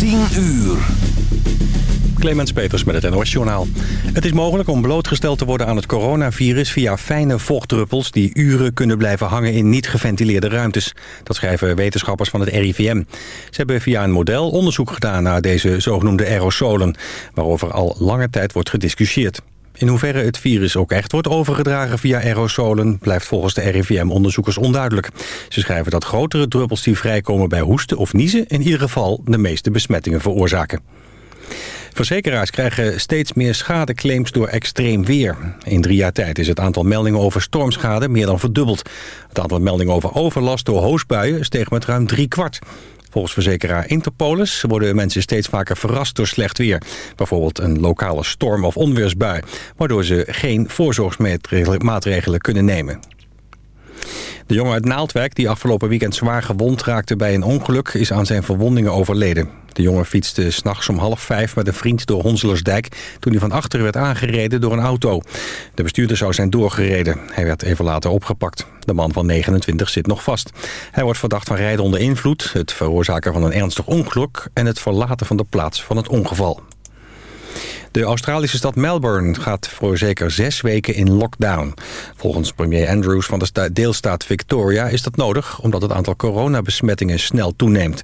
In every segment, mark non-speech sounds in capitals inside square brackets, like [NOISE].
10 uur. Clemens Peters met het NOS Journaal. Het is mogelijk om blootgesteld te worden aan het coronavirus... via fijne vochtdruppels die uren kunnen blijven hangen in niet geventileerde ruimtes. Dat schrijven wetenschappers van het RIVM. Ze hebben via een model onderzoek gedaan naar deze zogenoemde aerosolen... waarover al lange tijd wordt gediscussieerd. In hoeverre het virus ook echt wordt overgedragen via aerosolen... blijft volgens de RIVM-onderzoekers onduidelijk. Ze schrijven dat grotere druppels die vrijkomen bij hoesten of niezen... in ieder geval de meeste besmettingen veroorzaken. Verzekeraars krijgen steeds meer schadeclaims door extreem weer. In drie jaar tijd is het aantal meldingen over stormschade meer dan verdubbeld. Het aantal meldingen over overlast door hoosbuien steeg met ruim drie kwart. Volgens verzekeraar Interpolis worden mensen steeds vaker verrast door slecht weer. Bijvoorbeeld een lokale storm- of onweersbui... waardoor ze geen voorzorgsmaatregelen kunnen nemen. De jongen uit Naaldwijk, die afgelopen weekend zwaar gewond raakte bij een ongeluk, is aan zijn verwondingen overleden. De jongen fietste s'nachts om half vijf met een vriend door Honselersdijk... toen hij van achteren werd aangereden door een auto. De bestuurder zou zijn doorgereden. Hij werd even later opgepakt. De man van 29 zit nog vast. Hij wordt verdacht van rijden onder invloed... het veroorzaken van een ernstig ongeluk... en het verlaten van de plaats van het ongeval. De Australische stad Melbourne gaat voor zeker zes weken in lockdown. Volgens premier Andrews van de deelstaat Victoria is dat nodig... omdat het aantal coronabesmettingen snel toeneemt.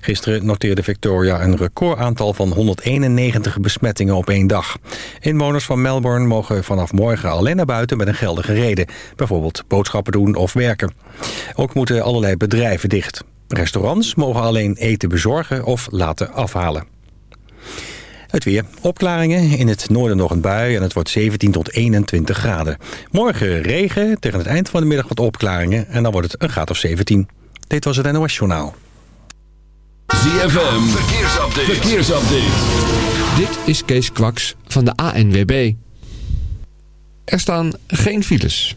Gisteren noteerde Victoria een recordaantal van 191 besmettingen op één dag. Inwoners van Melbourne mogen vanaf morgen alleen naar buiten met een geldige reden. Bijvoorbeeld boodschappen doen of werken. Ook moeten allerlei bedrijven dicht. Restaurants mogen alleen eten bezorgen of laten afhalen. Het weer. Opklaringen. In het noorden nog een bui en het wordt 17 tot 21 graden. Morgen regen. Tegen het eind van de middag wat opklaringen. En dan wordt het een graad of 17. Dit was het NOS Journaal. ZFM. Verkeersupdate. Verkeersupdate. Dit is Kees Kwaks van de ANWB. Er staan geen files.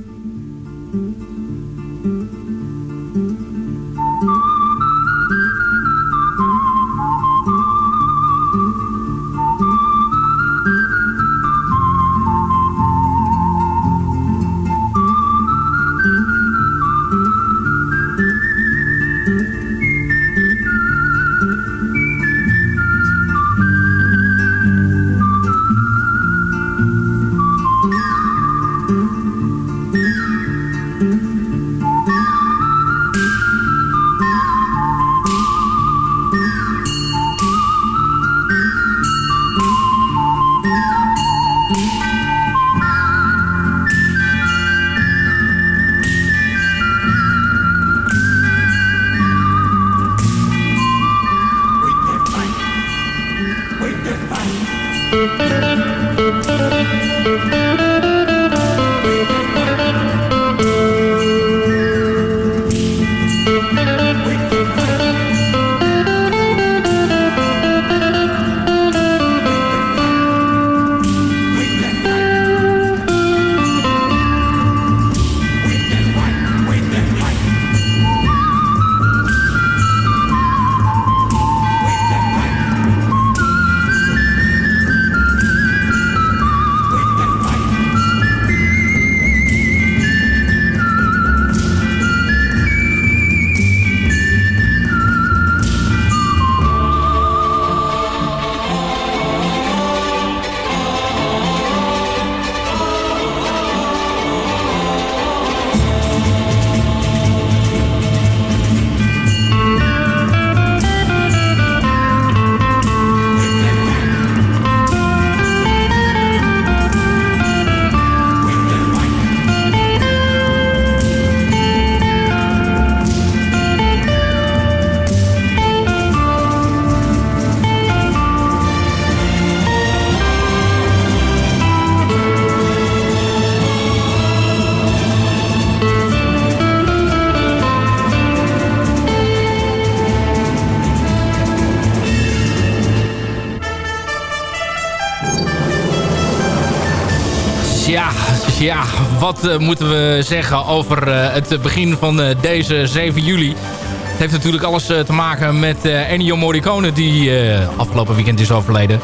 Wat moeten we zeggen over het begin van deze 7 juli? Het heeft natuurlijk alles te maken met Ennio Morricone... die afgelopen weekend is overleden.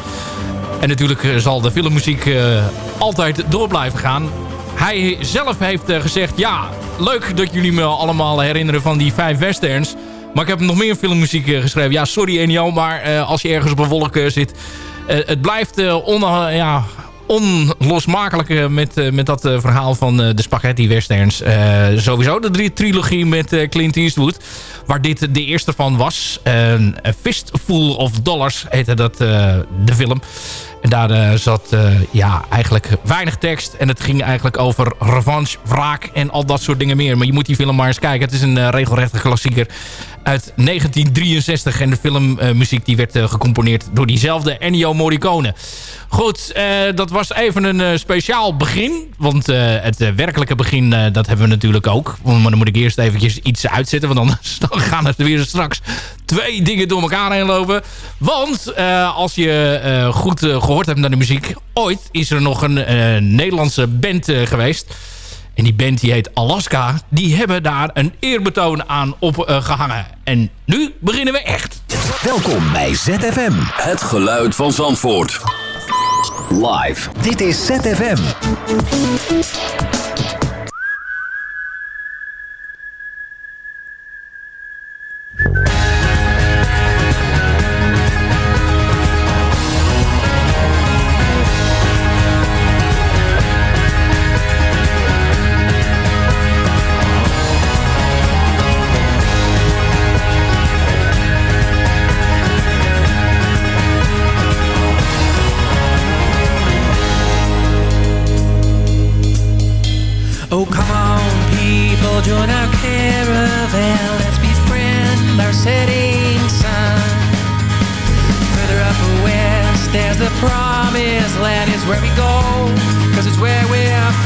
En natuurlijk zal de filmmuziek altijd door blijven gaan. Hij zelf heeft gezegd... ja, leuk dat jullie me allemaal herinneren van die vijf westerns... Maar ik heb nog meer filmmuziek geschreven. Ja, sorry Ennio, maar als je ergens op een wolk zit... het blijft on, ja, onlosmakelijk met, eh, met dat eh, verhaal van eh, de spaghetti westerns. sowieso de drie trilogie met Clint Eastwood. Waar dit de eerste van was. Fistful of Dollars heette dat de film. En daar zat ja, eigenlijk weinig tekst. En het ging eigenlijk over revanche, wraak en al dat soort dingen meer. Maar je moet die film maar eens kijken. Het is een regelrechte klassieker uit 1963. En de filmmuziek die werd gecomponeerd door diezelfde Ennio Morricone. Goed, dat was even een speciaal begin. Want het werkelijke begin, dat hebben we natuurlijk ook. Maar dan moet ik eerst eventjes iets uitzetten. Want anders [LAUGHS] dan gaan er weer straks twee dingen door elkaar heen lopen. Want als je goed gehoord hebt naar de muziek... ooit is er nog een Nederlandse band geweest... En die band die heet Alaska. Die hebben daar een eerbetoon aan opgehangen. en nu beginnen we echt. Welkom bij ZFM. Het geluid van Zandvoort. Live. Dit is ZFM.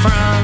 from.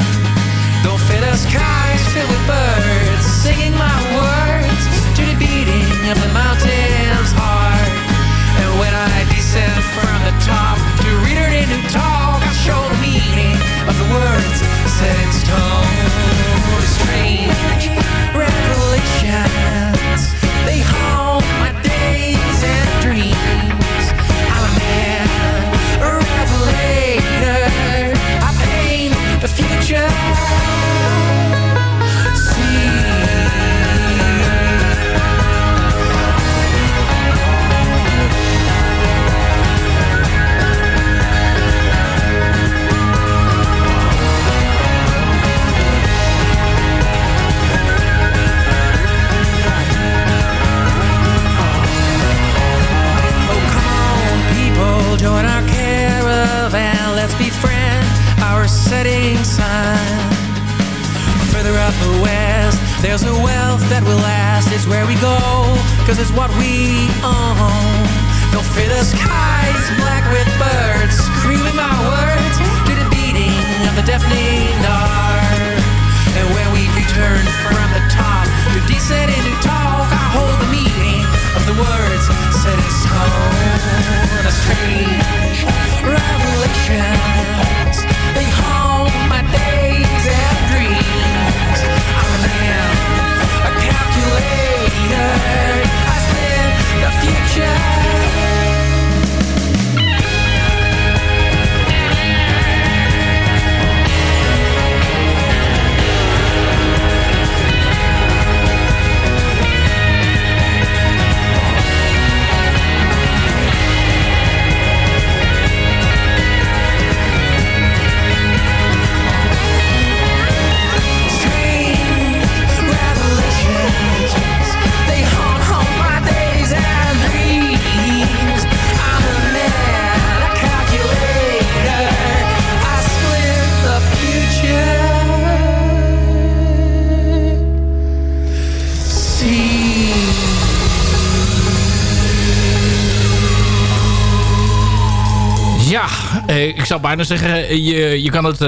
Zou bijna zeggen, je, je, kan, het,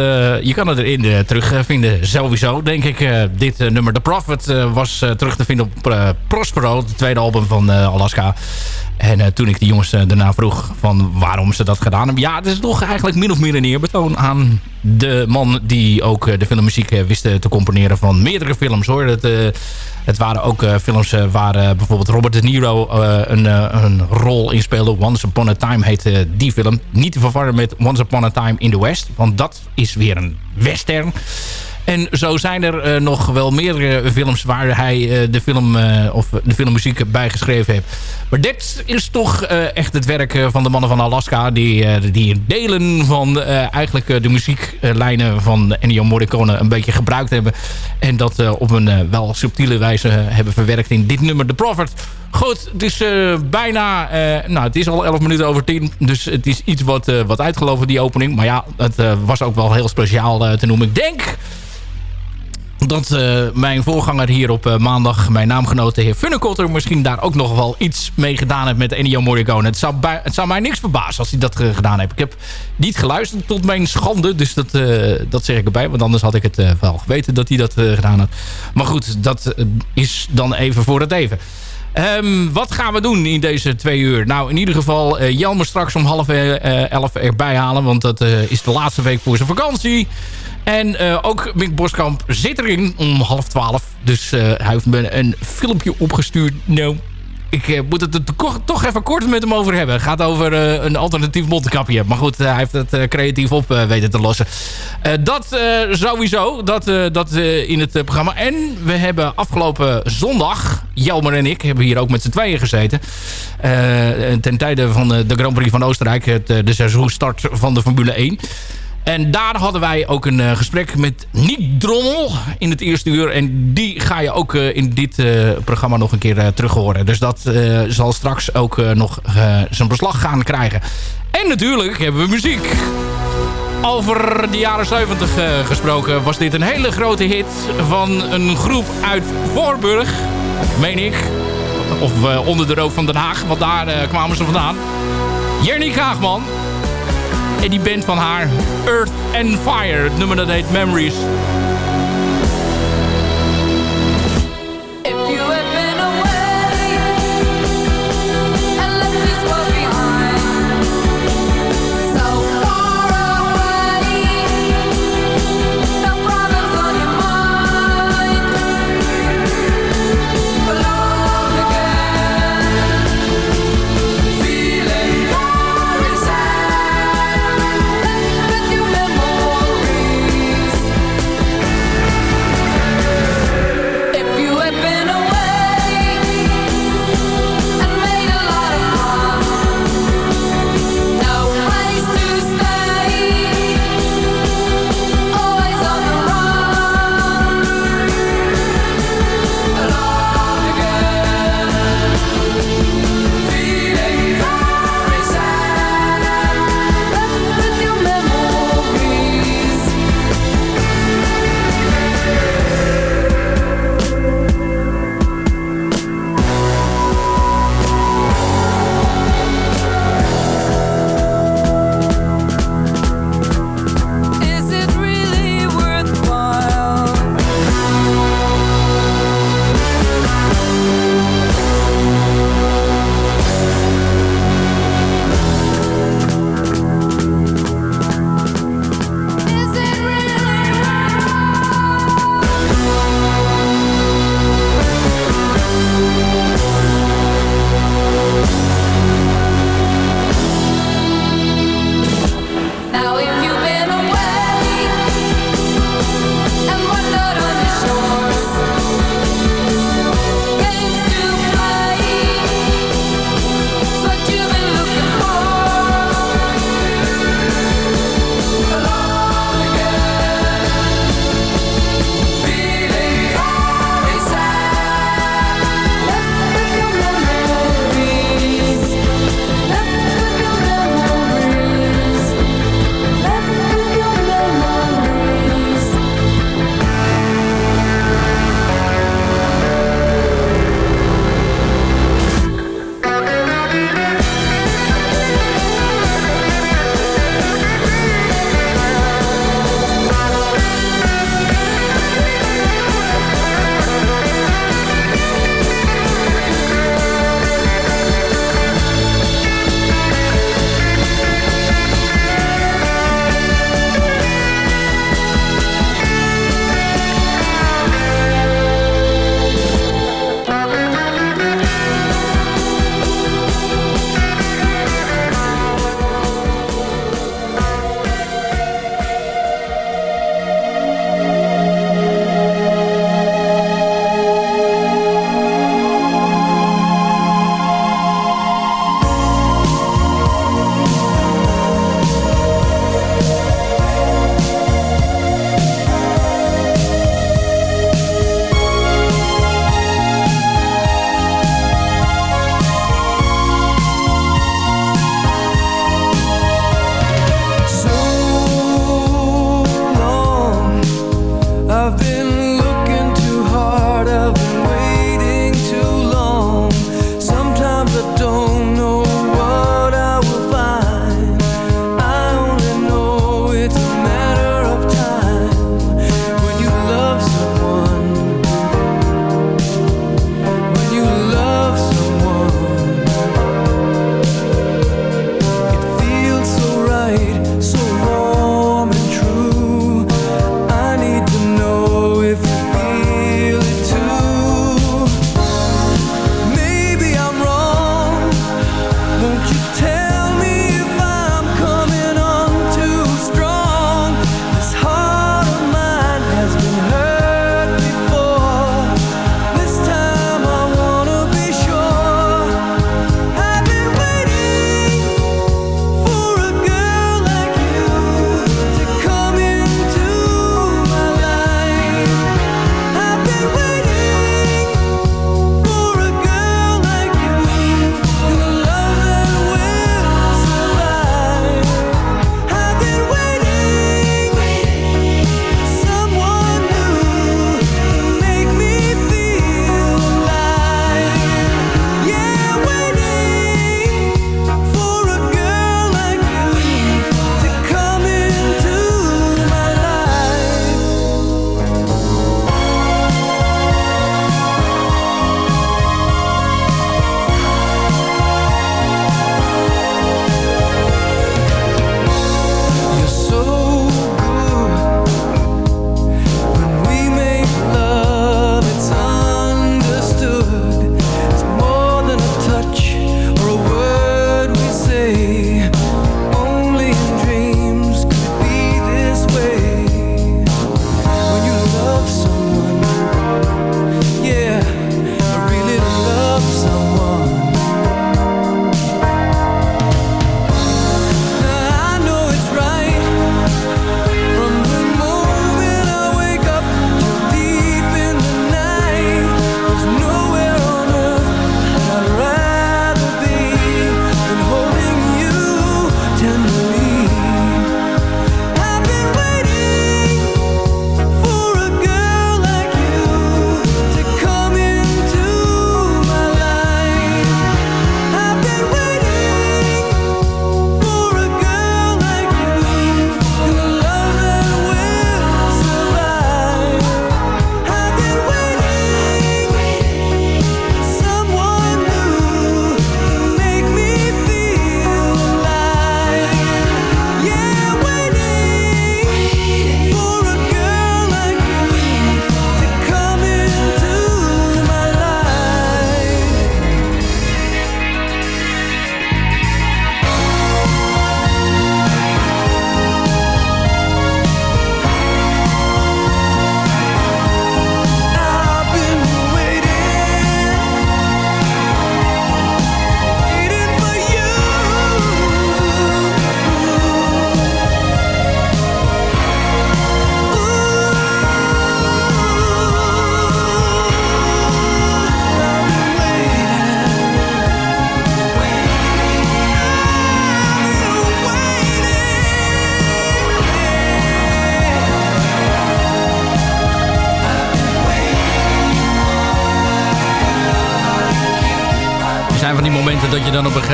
je kan het erin terugvinden. Sowieso, denk ik. dit nummer The Prophet was terug te vinden op Prospero, het tweede album van Alaska. En uh, toen ik de jongens uh, daarna vroeg van waarom ze dat gedaan hebben. Ja, het is toch eigenlijk min of meer een eerbetoon aan de man die ook uh, de filmmuziek wist te componeren van meerdere films hoor. Het, het waren ook films waar bijvoorbeeld Robert De Niro een, een rol in speelde. Once Upon a Time heette die film. Niet te verwarren met Once Upon a Time in the West. Want dat is weer een western. En zo zijn er uh, nog wel meerdere films waar hij uh, de, film, uh, of de filmmuziek bij geschreven heeft. Maar dit is toch echt het werk van de mannen van Alaska... die, die delen van eigenlijk de muzieklijnen van Ennio Morricone een beetje gebruikt hebben. En dat op een wel subtiele wijze hebben verwerkt in dit nummer, The Prophet... Goed, het is bijna... nou, het is al 11 minuten over 10. Dus het is iets wat, wat uitgelopen, die opening. Maar ja, het was ook wel heel speciaal te noemen. Ik denk dat uh, mijn voorganger hier op uh, maandag, mijn naamgenoot de heer Funnekotter... misschien daar ook nog wel iets mee gedaan heeft met Ennio Morricone. Het zou, het zou mij niks verbazen als hij dat gedaan heeft. Ik heb niet geluisterd tot mijn schande, dus dat, dat zeg ik erbij. Want anders had ik het wel geweten dat hij dat gedaan had. Maar goed, dat is dan even voor het even. Um, wat gaan we doen in deze twee uur? Nou, in ieder geval uh, Jelmer straks om half elf erbij halen. Want dat is de laatste week voor zijn vakantie. En uh, ook Mick Boskamp zit erin om half twaalf. Dus uh, hij heeft me een filmpje opgestuurd. Nou, ik uh, moet het er toch even kort met hem over hebben. Het gaat over een alternatief mondkapje. Maar goed, hij heeft het creatief op weten te lossen. dat sowieso, dat, dat in het programma. En we hebben afgelopen zondag, Jelmer en ik, hebben hier ook met z'n tweeën gezeten. ten tijde van de Grand Prix van Oostenrijk, het, de seizoenstart van de Formule 1. En daar hadden wij ook een uh, gesprek met Niek Drommel in het eerste uur. En die ga je ook uh, in dit uh, programma nog een keer terug horen. Dus dat zal straks ook nog zijn beslag gaan krijgen. En natuurlijk hebben we muziek. Over de jaren 70 gesproken was dit een hele grote hit van een groep uit Voorburg, meen ik. Of onder de rook van Den Haag, want daar kwamen ze vandaan. Jernie Kaagman en die band van haar, Earth and Fire. Het nummer dat heet Memories.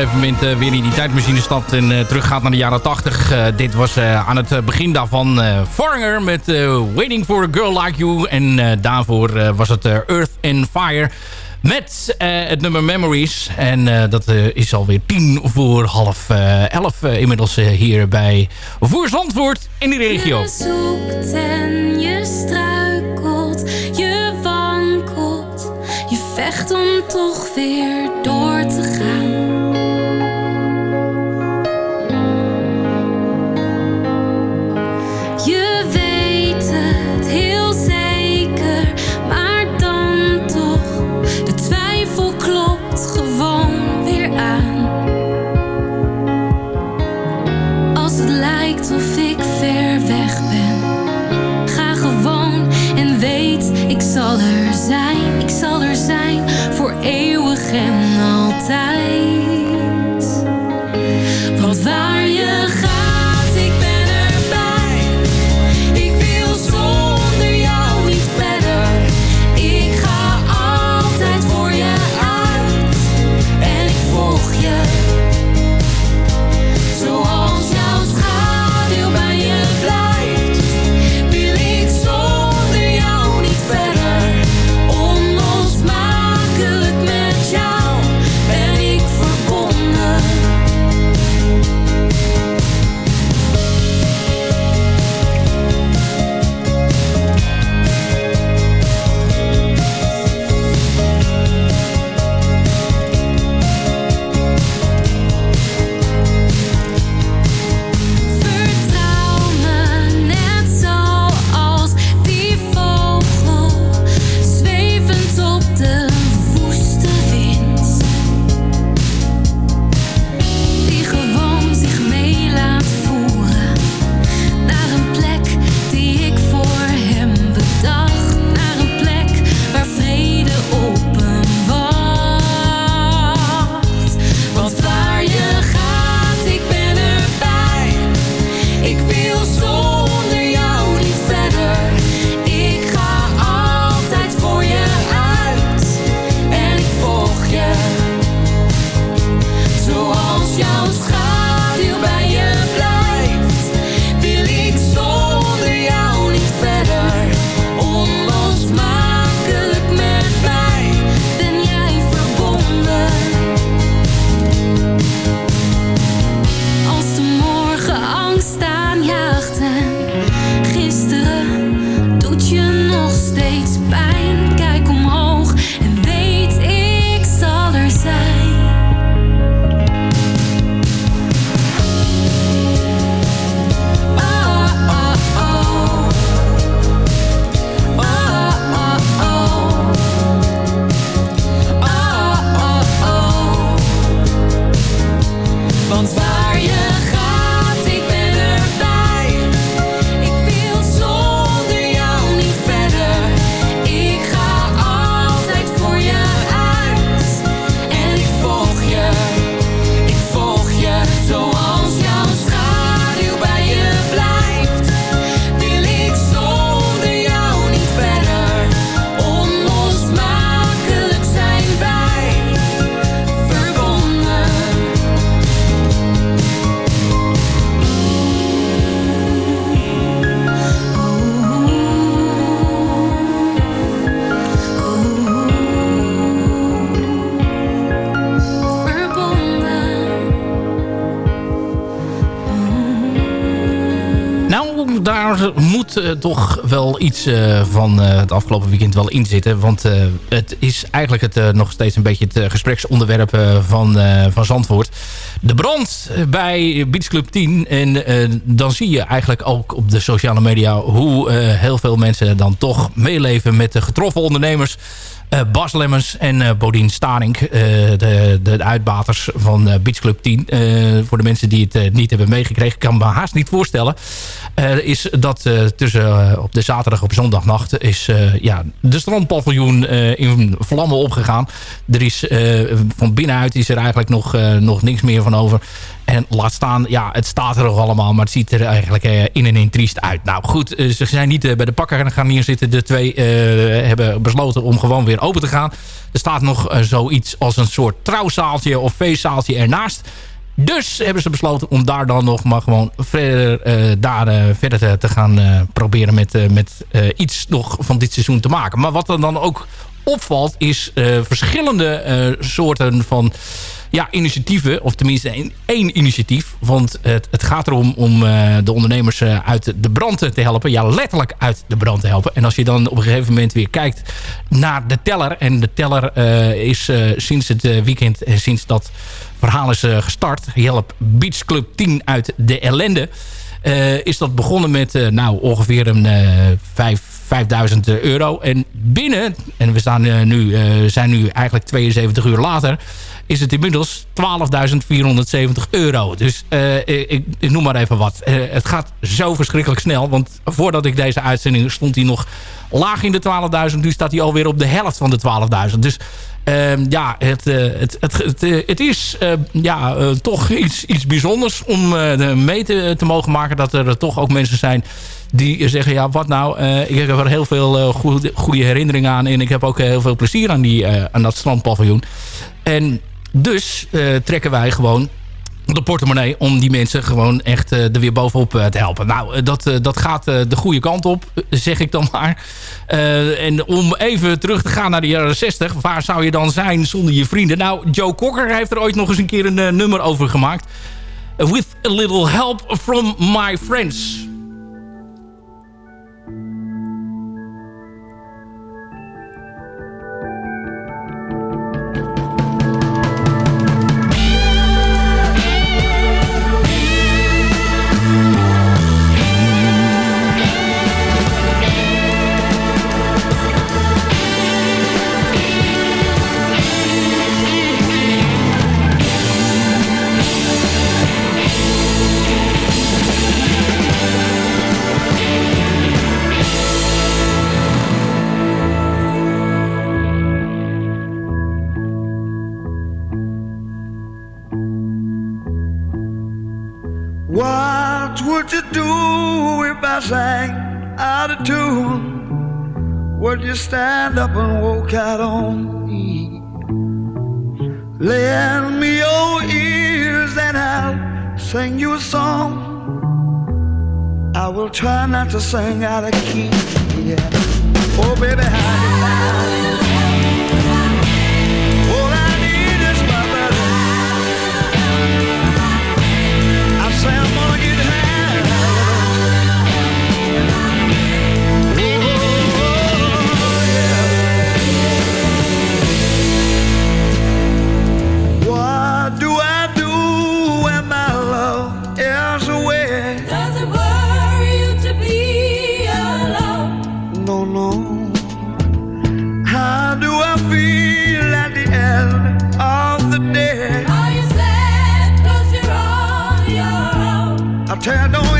Gegeven moment weer in die tijdmachine stapt en uh, teruggaat naar de jaren 80. Uh, dit was uh, aan het begin daarvan Foreigner met Waiting for a Girl Like You. En daarvoor was het Earth and Fire met het nummer Memories. En dat is alweer tien voor half elf inmiddels hier bij Voer Zandvoort in de regio. Toch wel iets eh, van eh, het afgelopen weekend wel in zitten. Want eh, het is eigenlijk het, eh, nog steeds een beetje het eh, gespreksonderwerp eh, van, eh, van Zandvoort. De brand bij Beach Club 10. En eh, dan zie je eigenlijk ook op de sociale media... hoe eh, heel veel mensen dan toch meeleven met de getroffen ondernemers... Eh, Bas Lemmers en eh Bodien Staring, eh, de, de uitbaters van Beach Club 10. Eh, voor de mensen die het niet hebben meegekregen, kan me haast niet voorstellen. is dat tussen op de zaterdag op zondagnacht is ja, de strandpaviljoen in vlammen opgegaan. Er is van binnenuit is er eigenlijk nog, nog niks meer van over. En laat staan, ja, het staat er nog allemaal, maar het ziet er eigenlijk eh, in en in triest uit. Nou goed, eh, ze zijn niet eh, bij de pakker gaan neerzitten. De twee hebben besloten om gewoon weer open te gaan. Er staat nog zoiets als een soort trouwzaaltje of feestzaaltje ernaast. Dus hebben ze besloten om daar dan nog maar gewoon verder, daar, verder te, gaan proberen met, met iets nog van dit seizoen te maken. Maar wat er dan ook opvalt is verschillende soorten van ja, initiatieven. Of tenminste één, initiatief. Want het, het gaat erom om eh, de ondernemers eh, uit de brand te helpen. Ja, letterlijk uit de brand te helpen. En als je dan op een gegeven moment weer kijkt naar de teller. En de teller eh, is sinds het weekend en sinds dat verhaal is gestart. Help Beach Club 10 uit de ellende. is dat begonnen met nou, ongeveer een eh, vijf, 5000 euro. En binnen, en we staan, nu, zijn nu eigenlijk 72 uur later... is het inmiddels 12.470 euro. Dus eh, ik, noem maar even wat. Eh, het gaat zo verschrikkelijk snel. Want voordat ik deze uitzending stond hij nog laag in de 12.000. Nu staat hij alweer op de helft van de 12.000. Dus Ehm, ja, het, eh, het, het, het, eh, het is ja, toch iets, iets bijzonders om mee te, te mogen maken. Dat er toch ook mensen zijn die zeggen... ja, wat nou, ik heb er heel veel goede, goede herinneringen aan... en ik heb ook heel veel plezier aan, die, aan dat strandpaviljoen. En dus eh, trekken wij gewoon de portemonnee om die mensen gewoon echt eh, er weer bovenop eh, te helpen. Nou, dat, dat gaat de goede kant op, zeg ik dan maar. En om even terug te gaan naar de jaren 60, waar zou je dan zijn zonder je vrienden? Nou, Joe Cocker heeft er ooit nog eens een keer een nummer over gemaakt. With a little help from my friends. Would you stand up and walk out on me? Lend me your ears and I'll sing you a song. I will try not to sing out of key. Yeah. Oh, baby, how All tear down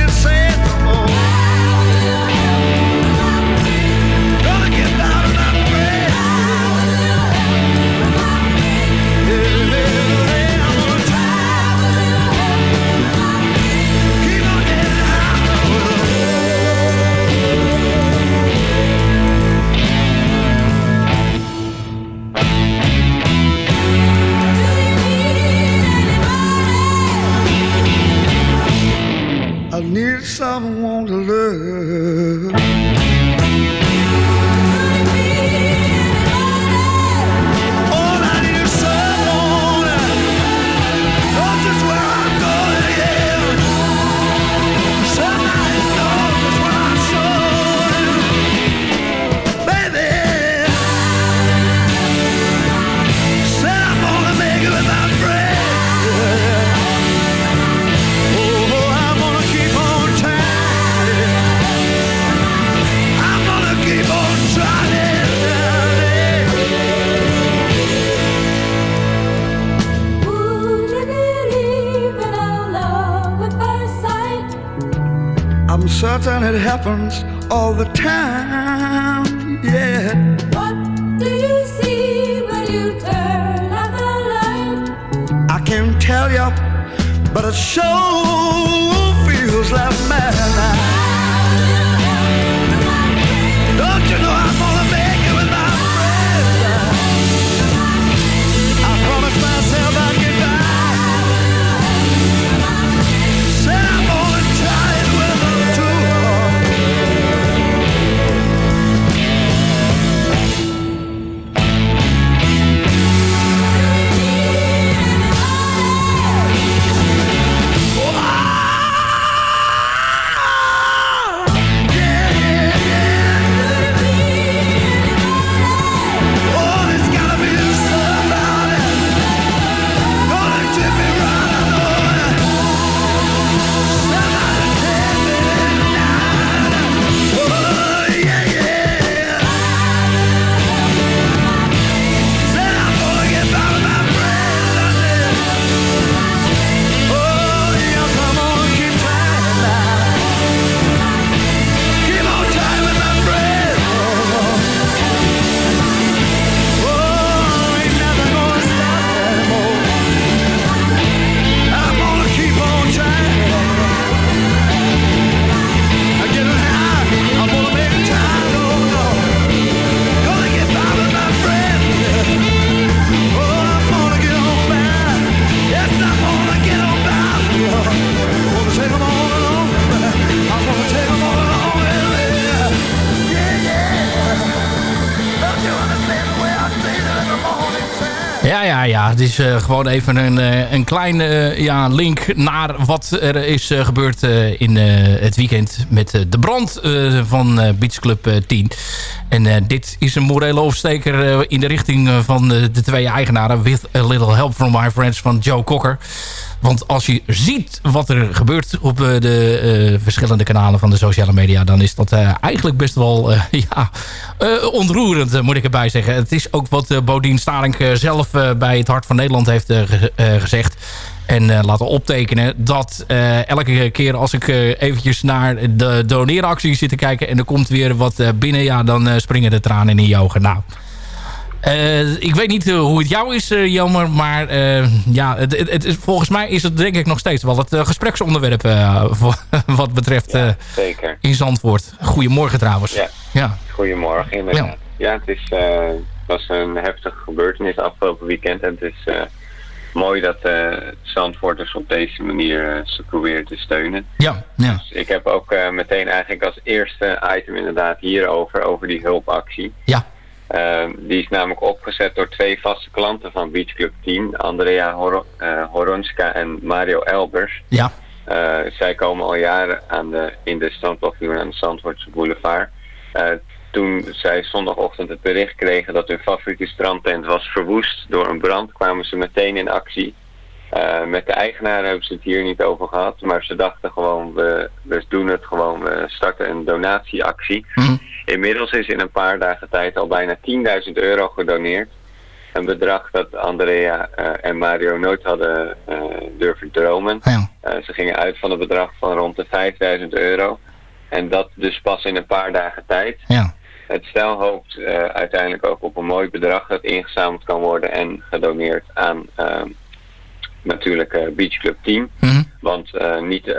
Het is eh, gewoon even een, eh, een kleine eh, ja, link naar wat er is gebeurd in het weekend met de brand van Beach Club eh, 10. En dit is een morele oversteker in de richting van de twee eigenaren... with a little help from my friends van Joe Cocker. Want als je ziet wat er gebeurt op eh, de eh, verschillende kanalen van de sociale media... dan is dat eh, eigenlijk best wel [LAUGHS] ja, ontroerend, moet ik erbij zeggen. Het is ook wat Bodien Starink eh, zelf bij het Hart van Nederland heeft ge- gezegd. En laten optekenen dat elke keer als ik eventjes naar de doneeractie zit te kijken... en er komt weer wat binnen, ja, dan springen de tranen in je ogen. Nou, eh, ik weet niet eh, hoe het jou is, eh, Jelmer. Maar ja, het, het, is, volgens mij is het denk ik nog steeds wel het gespreksonderwerp... [LAUGHS] voor- wat betreft Zeker. in Zandvoort. Goedemorgen trouwens. Ja. ja. Goedemorgen, inderdaad. Ja, het is, was een heftige gebeurtenis afgelopen weekend. En het is mooi dat eh Zandvoorters op deze manier eh, ze proberen te steunen. Ja, ja. Dus ik heb ook meteen eigenlijk als eerste item inderdaad hierover, over die hulpactie. Ja. Eh, die is namelijk opgezet door twee vaste klanten van Beach Club 10. Andrea Hor eh, Horonska en Mario Elbers. Ja. Eh, zij komen al jaren aan de, in de strandpaviljoen aan de Zandvoortse boulevard. Eh, toen zij zondagochtend het bericht kregen dat hun favoriete strandtent was verwoest door een brand, kwamen ze meteen in actie. Met de eigenaren hebben ze het hier niet over gehad, maar ze dachten gewoon, we, we doen het gewoon, we starten een donatieactie. Inmiddels is in een paar dagen tijd al bijna 10.000 euro gedoneerd. Een bedrag dat Andrea eh, en Mario nooit hadden eh, durven dromen. Ja. Eh, ze gingen uit van een bedrag van rond de 5000 euro. En dat dus pas in een paar dagen tijd. Ja. Het stel hoopt uiteindelijk ook op een mooi bedrag dat ingezameld kan worden en gedoneerd aan eh, natuurlijk Beach Club Team. Mhm. Want niet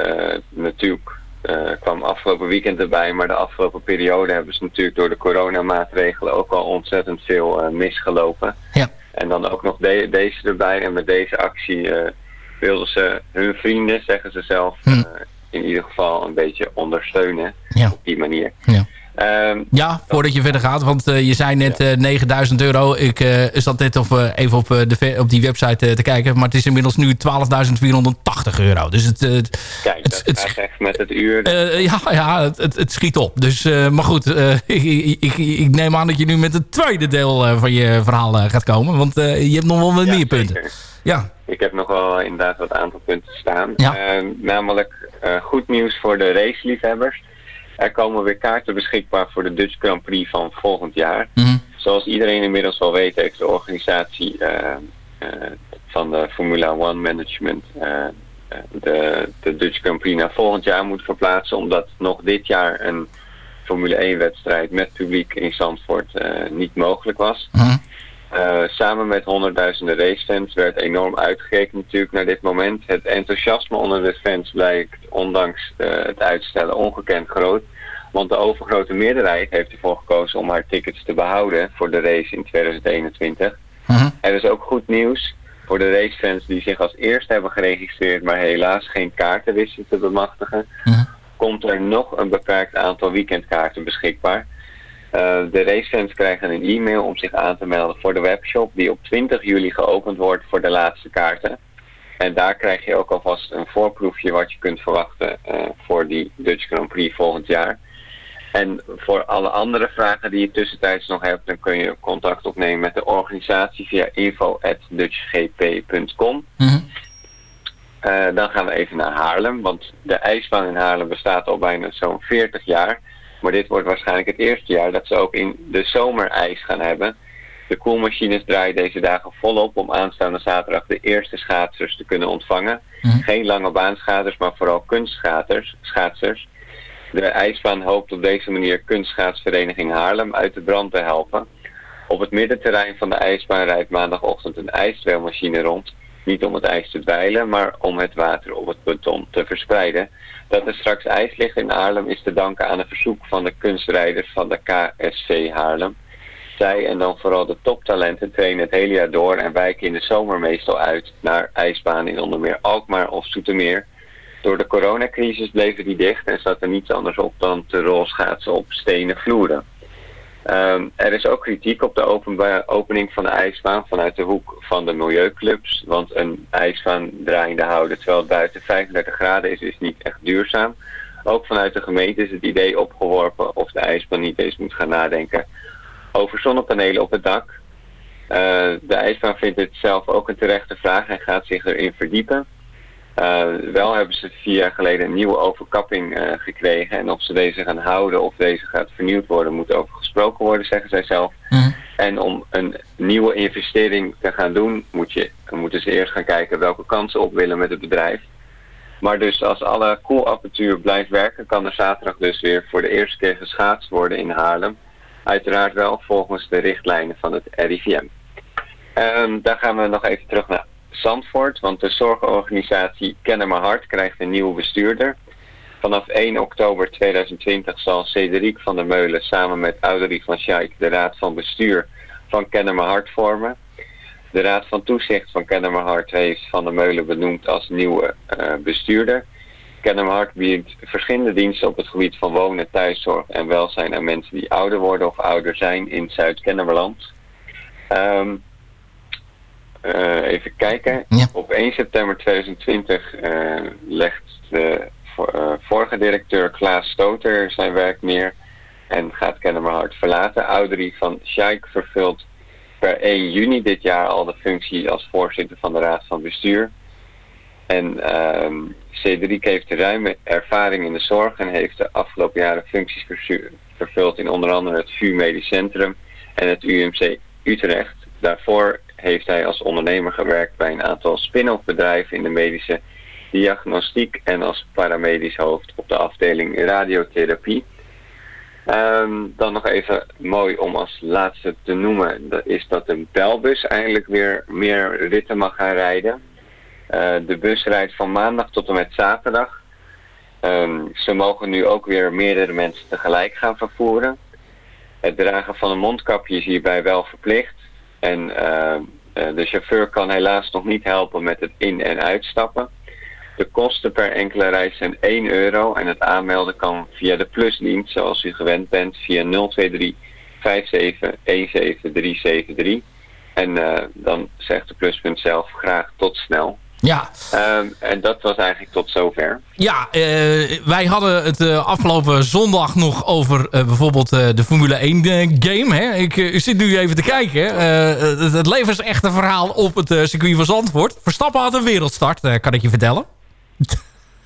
natuurlijk eh, kwam afgelopen weekend erbij, maar de afgelopen periode hebben ze natuurlijk door de coronamaatregelen ook al ontzettend veel eh, misgelopen. Ja. En dan ook nog de- deze erbij en met deze actie eh, wilden ze hun vrienden, zeggen ze zelf, Hm. in ieder geval een beetje ondersteunen Ja. op die manier. Ja. Ehm, Ja, voordat je verder gaat. Want eh, je zei net eh 9000 euro. Ik eh, zat net op, eh, even op, de, op die website te kijken. Maar het is inmiddels nu 12.480 euro. Dus het, kijk, het, dat het, gaat echt met het uur. ja, ja het, het, schiet op. Dus, maar goed, [LAUGHS] ik, ik, ik, neem aan dat je nu met het tweede deel van je verhaal gaat komen. Want je hebt nog wel wat Ja, meer punten. zeker. Ja, Ik heb nog wel inderdaad wat aantal punten staan. Ja. Eh, namelijk goed nieuws voor de raceliefhebbers. Er komen weer kaarten beschikbaar voor de Dutch Grand Prix van volgend jaar. Mhm. Zoals iedereen inmiddels wel weet, heeft de organisatie eh, eh, van de Formula One Management eh, de, de Dutch Grand Prix naar volgend jaar moet verplaatsen. Omdat nog dit jaar een Formule 1 wedstrijd met publiek in Zandvoort niet mogelijk was. Mhm. Eh, samen met honderdduizenden racefans werd enorm uitgekeken natuurlijk naar dit moment. Het enthousiasme onder de fans blijkt ondanks eh, het uitstellen ongekend groot. Want de overgrote meerderheid heeft ervoor gekozen om haar tickets te behouden voor de race in 2021. Er is ook goed nieuws voor de racefans die zich als eerste hebben geregistreerd, maar helaas geen kaarten wisten te bemachtigen. Komt er nog een beperkt aantal weekendkaarten beschikbaar. Eh, de racefans krijgen een e-mail om zich aan te melden voor de webshop die op 20 juli geopend wordt voor de laatste kaarten. En daar krijg je ook alvast een voorproefje wat je kunt verwachten eh, voor die Dutch Grand Prix volgend jaar. En voor alle andere vragen die je tussentijds nog hebt, dan kun je contact opnemen met de organisatie via info.dutchgp.com. Eh, dan gaan we even naar Haarlem, want de ijsbaan in Haarlem bestaat al bijna zo'n 40 jaar. Maar dit wordt waarschijnlijk het eerste jaar dat ze ook in de zomer ijs gaan hebben. De koelmachines draaien deze dagen volop om aanstaande zaterdag de eerste schaatsers te kunnen ontvangen. Geen lange baanschaatsers, maar vooral kunstschaatsers. Schaatsers. De ijsbaan hoopt op deze manier kunstschaatsvereniging Haarlem uit de brand te helpen. Op het middenterrein van de ijsbaan rijdt maandagochtend een ijsdweilmachine rond. Niet om het ijs te dweilen, maar om het water op het beton te verspreiden. Dat er straks ijs ligt in Haarlem is te danken aan een verzoek van de kunstrijders van de KSC Haarlem. Zij en dan vooral de toptalenten trainen het hele jaar door en wijken in de zomer meestal uit naar ijsbanen in onder meer Alkmaar of Zoetermeer. Door de coronacrisis bleven die dicht en zat er niets anders op dan te rolschaatsen op stenen vloeren. Ehm, er is ook kritiek op de opening van de ijsbaan vanuit de hoek van de milieuclubs. Want een ijsbaan draaiende houden terwijl het buiten 35 graden is, is niet echt duurzaam. Ook vanuit de gemeente is het idee opgeworpen of de ijsbaan niet eens moet gaan nadenken over zonnepanelen op het dak. Eh, de ijsbaan vindt dit zelf ook een terechte vraag en gaat zich erin verdiepen. Eh, wel hebben ze vier jaar geleden een nieuwe overkapping eh, gekregen. En of ze deze gaan houden of deze gaat vernieuwd worden, moet over gesproken worden, zeggen zij zelf. En om een nieuwe investering te gaan doen, moet je, moeten ze eerst gaan kijken welke kansen op willen met het bedrijf. Maar dus als alle koelapparatuur blijft werken, kan er zaterdag dus weer voor de eerste keer geschaatst worden in Haarlem. Uiteraard wel volgens de richtlijnen van het RIVM. Ehm, daar gaan we nog even terug naar Zandvoort, want de zorgorganisatie Kennen Maar Hart krijgt een nieuwe bestuurder. Vanaf 1 oktober 2020 zal Cedric van der Meulen samen met Ouderie van Schaik de raad van bestuur van Kennen Maar Hart vormen. De raad van toezicht van Kennen Maar Hart heeft Van der Meulen benoemd als nieuwe eh, bestuurder. Kennen Maar Hart biedt verschillende diensten op het gebied van wonen, thuiszorg en welzijn aan mensen die ouder worden of ouder zijn in Zuid-Kennemerland. Eh, even kijken. Op 1 september 2020 eh, legt de eh, vorige directeur Klaas Stoter zijn werk neer en gaat Kennemerhart verlaten. Audrey van Schaik vervult per 1 juni dit jaar al de functie als voorzitter van de Raad van Bestuur. En ehm Cedric heeft ruime ervaring in de zorg en heeft de afgelopen jaren functies vervuld in onder andere het VU Medisch Centrum en het UMC Utrecht. Daarvoor heeft hij als ondernemer gewerkt bij een aantal spin-off bedrijven in de medische diagnostiek en als paramedisch hoofd op de afdeling radiotherapie. Ehm, dan nog even mooi om als laatste te noemen, dat is dat de belbus eindelijk weer meer ritten mag gaan rijden. Eh, de bus rijdt van maandag tot en met zaterdag. Ehm, ze mogen nu ook weer meerdere mensen tegelijk gaan vervoeren. Het dragen van een mondkapje is hierbij wel verplicht. En eh, eh, de chauffeur kan helaas nog niet helpen met het in- en uitstappen. De kosten per enkele reis zijn 1 euro en het aanmelden kan via de plusdienst zoals u gewend bent via 023 57 17373. En eh, dan zegt de pluspunt zelf graag tot snel. Ja. Ehm, en dat was eigenlijk tot zover. Ja, eh, wij hadden het eh, afgelopen zondag nog over eh, bijvoorbeeld de Formule 1 eh, game. Hè? Ik, zit nu even te kijken. Het, het levensechte verhaal op het circuit van Zandvoort. Verstappen had een wereldstart, kan ik je vertellen.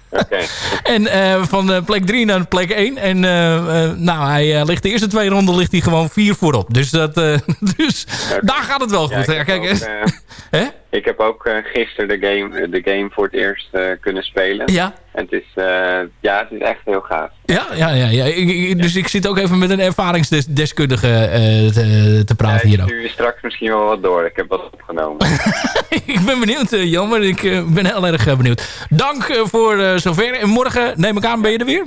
Oké. [LAUGHS] En van plek 3 naar plek 1. En nou, hij ligt de eerste twee ronden ligt hij gewoon vier voorop. Dus, dat, [LAUGHS] dus daar gaat het wel Ja, goed. ik hè. Kijk, ook, ik heb ook eh, gisteren de game, de game voor het eerst eh, kunnen spelen. Ja. En het is, eh, ja, het is echt heel gaaf. Ja, ja, ja, dus ik zit ook even met een ervaringsdeskundige te, te, praten ja, hierover. Ik stuur straks misschien wel wat door. Ik heb wat opgenomen. [LAUGHS] ik ben benieuwd, Jammer. Ik ben heel erg benieuwd. Dank voor zover. En morgen, neem ik aan, ben je er weer?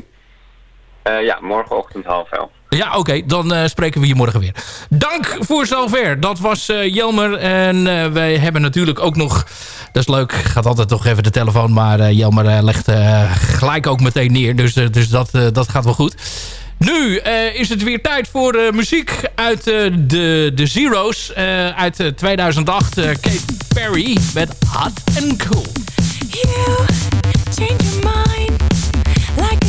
ja, morgenochtend half elf. Ja, oké. Dan eh, spreken we je morgen weer. Dank voor zover. Dat was eh, Jelmer. En eh, wij hebben natuurlijk ook nog... Dat is leuk. Gaat altijd toch even de telefoon. Maar Jelmer legt gelijk ook meteen neer. Dus, dus dat, dat gaat wel goed. Nu is het weer tijd voor muziek uit de, de Zero's. uit 2008. Kate Perry met Hot and Cool. You change your mind like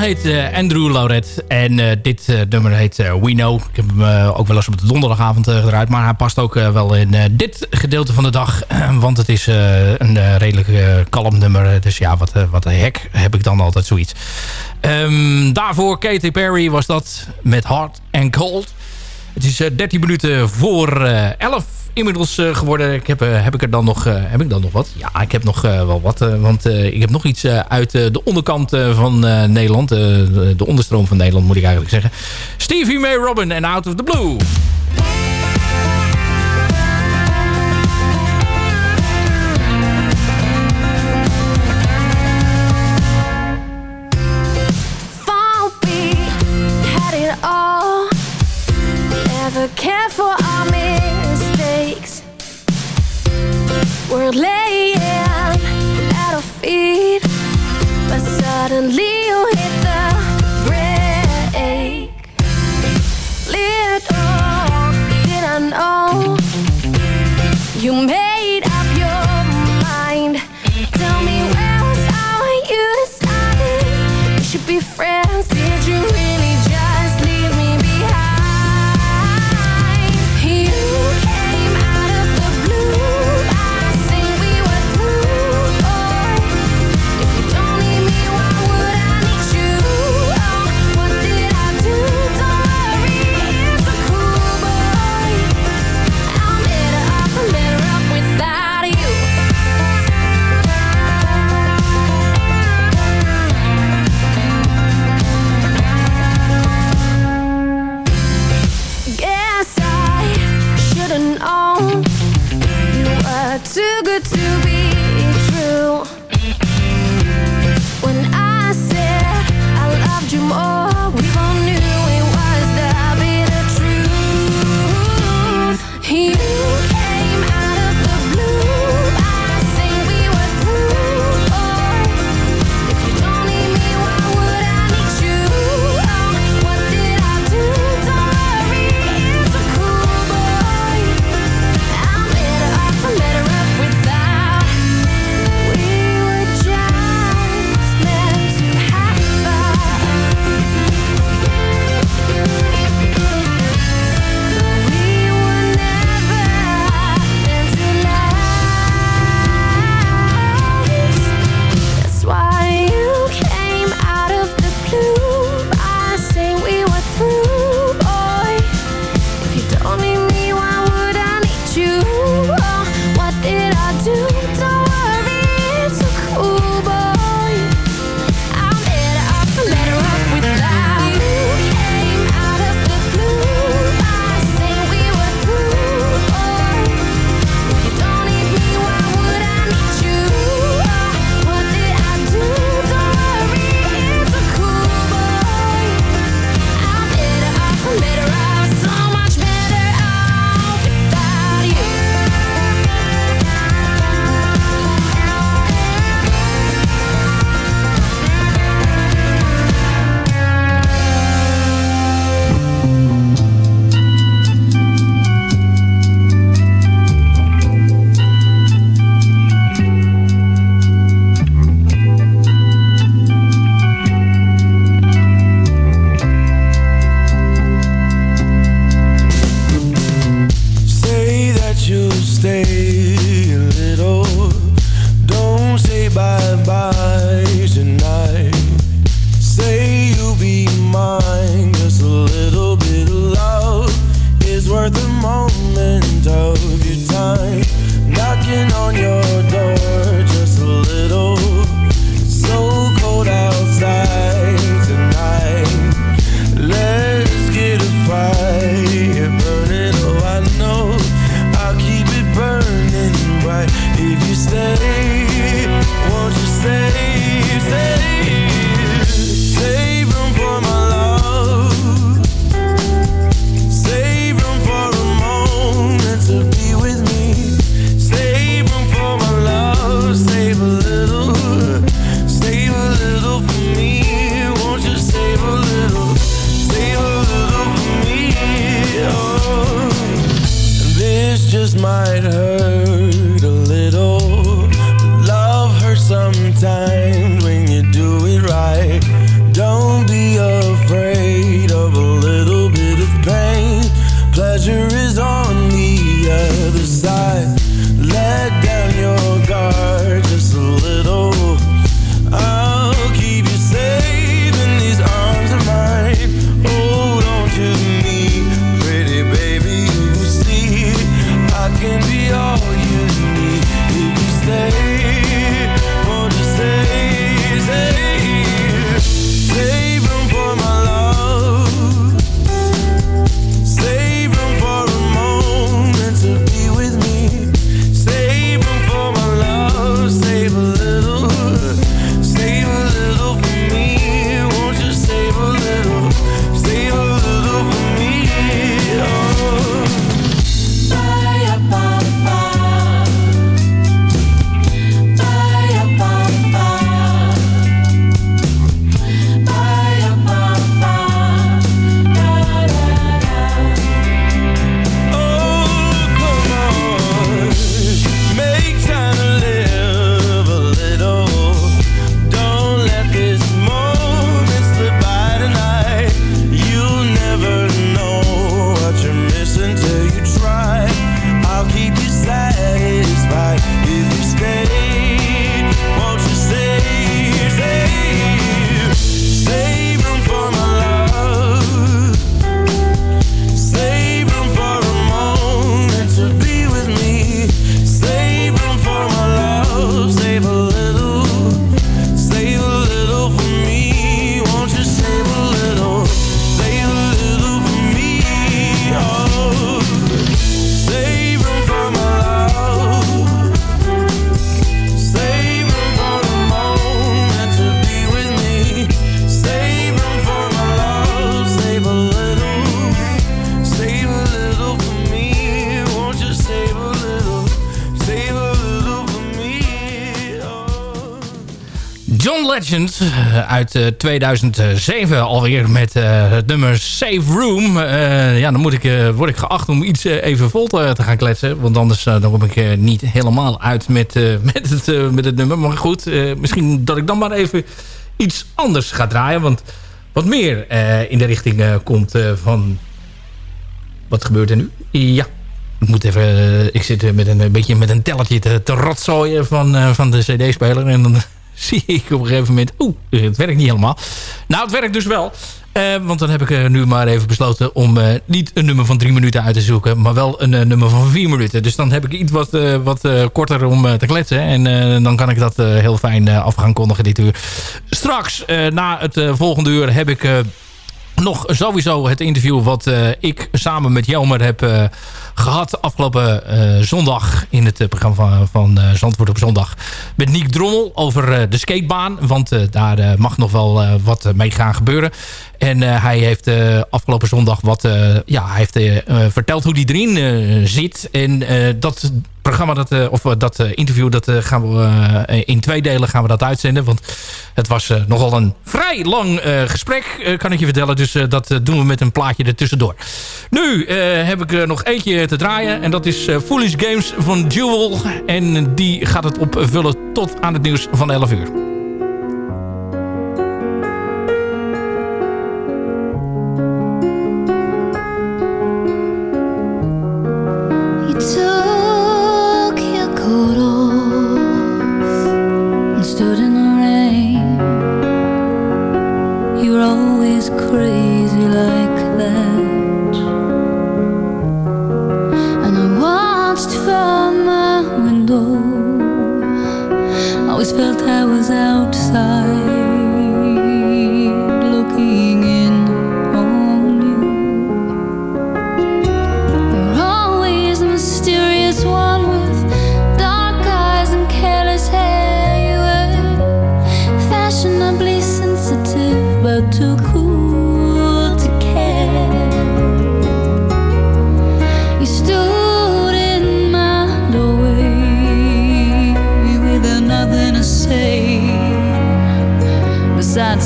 heet eh, Andrew Lauret en eh, dit eh, nummer heet We Know. Ik heb hem ook wel eens op de donderdagavond gedraaid, maar hij past ook wel in dit gedeelte van de dag. want het is een redelijk kalm nummer, dus ja, wat, wat de hek heb ik dan altijd zoiets. Ehm, daarvoor Katy Perry was dat met Hard and Cold. Het is eh, 13 minuten voor eh 11 inmiddels eh, geworden. Ik heb, eh, heb, ik er dan nog, eh, heb ik dan nog wat? Ja, ik heb nog wel wat. want ik heb nog iets uit de onderkant van Nederland. de, de onderstroom van Nederland moet ik eigenlijk zeggen. Stevie May Robin en Out of the Blue. We're laying at our feet, but suddenly you hit the brake. Little did I know you made Legend eh, uit eh, 2007 alweer met eh, het nummer Save Room. Eh, ja, dan moet ik, eh, word ik geacht om iets eh, even vol te, gaan kletsen. Want anders eh, dan kom ik eh, niet helemaal uit met, eh, [LAUGHS] met, het, eh, met het nummer. Maar goed, eh, misschien dat ik dan maar even iets anders ga draaien. Want wat meer eh, in de richting eh, komt eh, van... Wat gebeurt er nu? Ja, ik, moet even, eh, ik zit eh, met een, beetje met een tellertje te, te rotzooien van, eh, van de cd-speler. En dan [LAUGHS] zie ik op een gegeven moment... Oeh, het werkt niet helemaal. Nou, het werkt dus wel. Eh, want dan heb ik eh, nu maar even besloten om eh, niet een nummer van drie minuten uit te zoeken... maar wel een eh, nummer van vier minuten. Dus dan heb ik iets wat, eh, wat eh, korter om eh, te kletsen. En eh, dan kan ik dat eh, heel fijn eh, af gaan kondigen dit uur. Straks, eh, na het eh, volgende uur, heb ik... nog sowieso het interview wat eh, ik samen met Jelmer heb eh, gehad afgelopen eh, zondag in het programma van, van Zandvoort op zondag met Niek Drommel over de skatebaan. Want daar mag nog wel wat mee gaan gebeuren. En hij heeft afgelopen zondag wat ja, hij heeft, verteld hoe die erin zit. En dat programma, dat, eh, of eh, dat eh, interview, dat gaan we in twee delen gaan we dat uitzenden. Want het was nogal een vrij lang gesprek, kan ik je vertellen. Dus dat doen we met een plaatje ertussendoor. Nu heb ik nog eentje te draaien. En dat is Foolish Games van Jewel. En die gaat het opvullen tot aan het nieuws van 11 uur. always crazy like that. And I watched from my window, always felt I was out.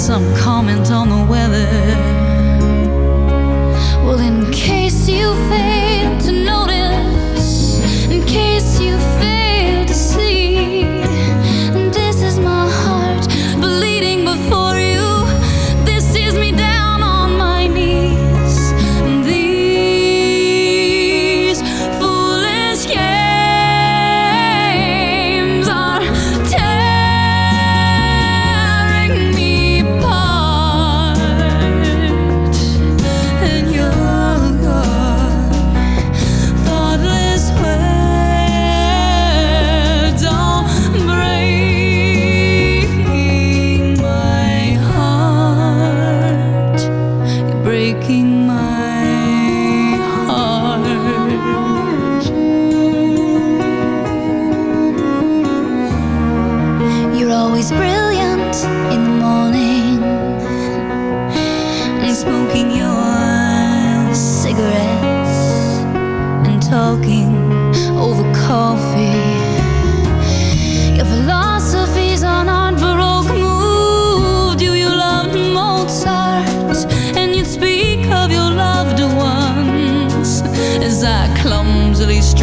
some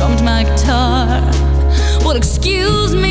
drummed my guitar. Well, excuse me.